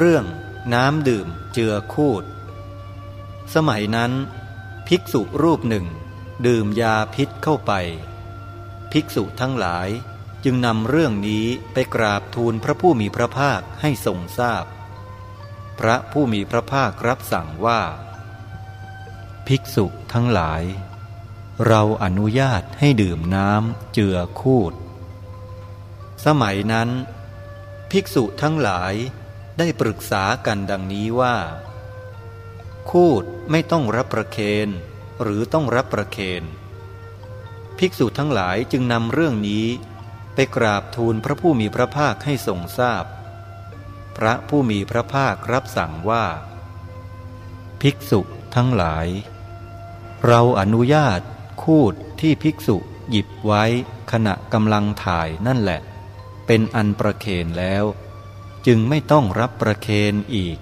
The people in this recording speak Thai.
เรื่องน้ำดื่มเจือคูด สมัยนั้น ภิกษุรูปหนึ่ง ดื่มยาพิษเข้าไป ภิกษุทั้งหลายจึงนำเรื่องนี้ไปกราบทูลพระผู้มีพระภาคให้ทรงทราบพพระผู้มีพระภาครับสั่งว่า ภิกษุทั้งหลาย เราอนุญาตให้ดื่มน้ำเจือคูด สมัยนั้น ภิกษุทั้งหลาย ได้ปรึกษากันดังนี้ว่า คูดไม่ต้องรับประเคนหรือต้องรับประเคนภิกษุทั้งหลายจึงนำเรื่องนี้ ไปกราบทูลพระผู้มีพระภาคให้ทรงทราบพพระผู้มีพระภาครับสั่งว่า ภิกษุทั้งหลาย เราอนุญาตคูดที่ภิกษุหยิบไว้ขณะกำลังถ่ายนั่นแหละ เป็นอันประเคนแล้ว จึงไม่ต้องรับประเคนอีก